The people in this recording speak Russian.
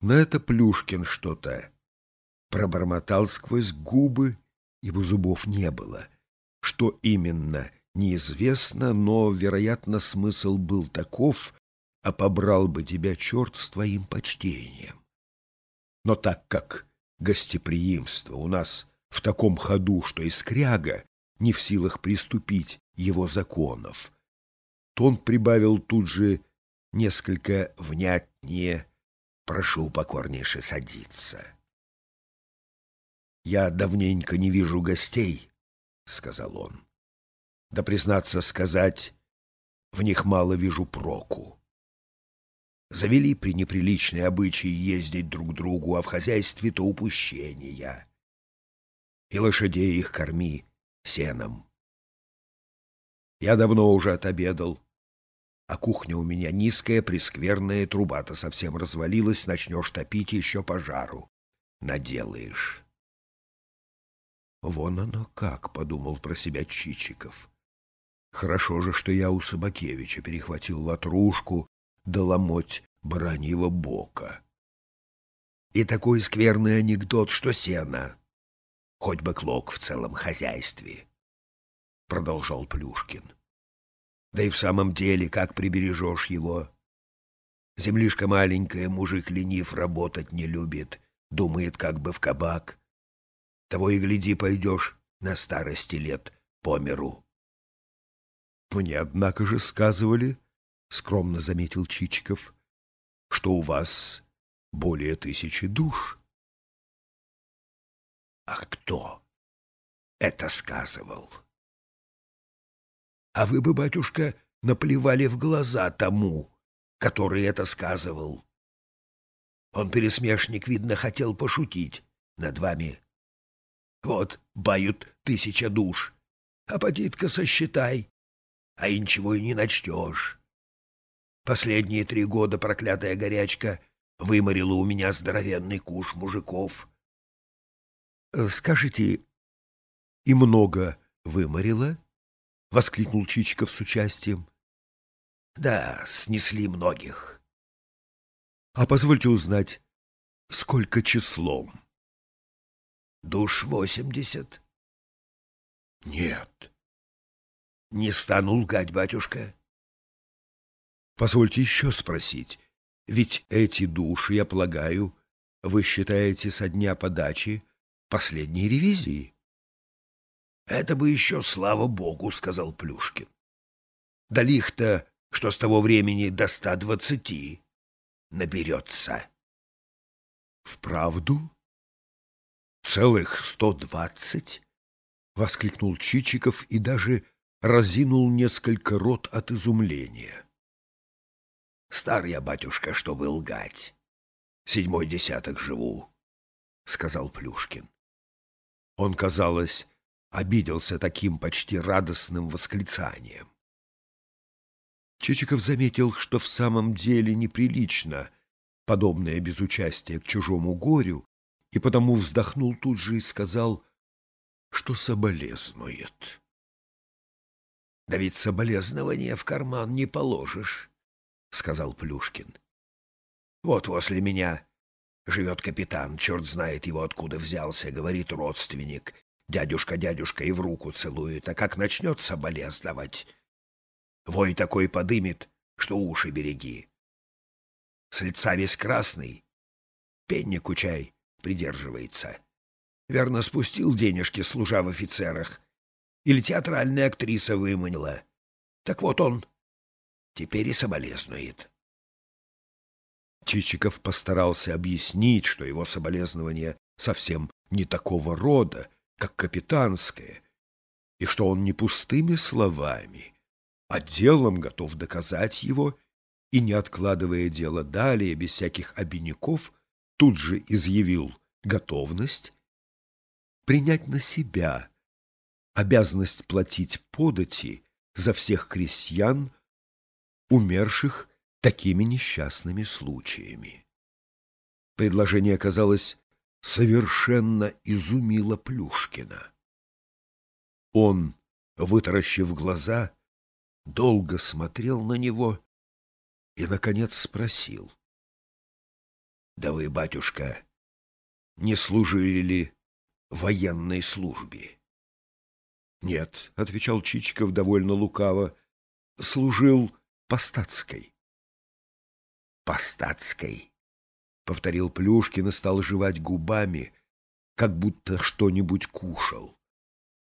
На это Плюшкин что-то пробормотал сквозь губы, ибо зубов не было. Что именно, неизвестно, но, вероятно, смысл был таков, а побрал бы тебя черт с твоим почтением. Но так как гостеприимство у нас в таком ходу, что и скряга не в силах приступить его законов, то он прибавил тут же несколько внятнее «Прошу покорнейше садиться». «Я давненько не вижу гостей», — сказал он. «Да, признаться сказать, в них мало вижу проку. Завели при неприличной обычаи ездить друг другу, а в хозяйстве то упущения. И лошадей их корми сеном. Я давно уже отобедал, а кухня у меня низкая, прескверная, труба-то совсем развалилась, начнешь топить еще пожару. Наделаешь. Вон оно как, — подумал про себя Чичиков. Хорошо же, что я у Собакевича перехватил ватрушку, да ломоть бараньего бока. И такой скверный анекдот, что сено. Хоть бы клок в целом хозяйстве, — продолжал Плюшкин. Да и в самом деле, как прибережешь его? Землишка маленькая, мужик ленив, работать не любит, думает, как бы в кабак. Того и гляди, пойдешь на старости лет по миру. — Мне, однако же, сказывали, — скромно заметил Чичиков, — что у вас более тысячи душ. — А кто это сказывал? — а вы бы, батюшка, наплевали в глаза тому, который это сказывал. Он, пересмешник, видно, хотел пошутить над вами. Вот, бают тысяча душ, а поди-ка сосчитай, а и ничего и не начтешь. Последние три года проклятая горячка выморила у меня здоровенный куш мужиков. — Скажите, и много выморила? — воскликнул Чичиков с участием. — Да, снесли многих. — А позвольте узнать, сколько числом? — Душ восемьдесят. — Нет. — Не стану лгать, батюшка. — Позвольте еще спросить, ведь эти души, я полагаю, вы считаете со дня подачи последней ревизии? — это бы еще, слава богу, — сказал Плюшкин. Далих-то, что с того времени до ста двадцати наберется. — Вправду? Целых сто двадцать? — воскликнул Чичиков и даже разинул несколько рот от изумления. — Стар я, батюшка, чтобы лгать. Седьмой десяток живу, — сказал Плюшкин. Он, казалось, обиделся таким почти радостным восклицанием. Чичиков заметил, что в самом деле неприлично подобное безучастие к чужому горю, и потому вздохнул тут же и сказал, что соболезнует. — Да ведь соболезнования в карман не положишь, — сказал Плюшкин. — Вот возле меня живет капитан, черт знает его откуда взялся, говорит родственник, Дядюшка, дядюшка и в руку целует, а как начнет соболезновать. Вой такой подымет, что уши береги. С лица весь красный, пеннику чай придерживается. Верно, спустил денежки, служа в офицерах. Или театральная актриса выманила. Так вот он теперь и соболезнует. Чичиков постарался объяснить, что его соболезнования совсем не такого рода, как капитанское, и что он не пустыми словами, а делом готов доказать его, и, не откладывая дело далее, без всяких обиняков, тут же изъявил готовность принять на себя обязанность платить подати за всех крестьян, умерших такими несчастными случаями. Предложение оказалось совершенно изумила Плюшкина. Он, вытаращив глаза, долго смотрел на него и, наконец, спросил. Да вы, батюшка, не служили ли военной службе? Нет, — отвечал Чичиков довольно лукаво, — служил по статской. По статской, — повторил Плюшкин и стал жевать губами, как будто что-нибудь кушал.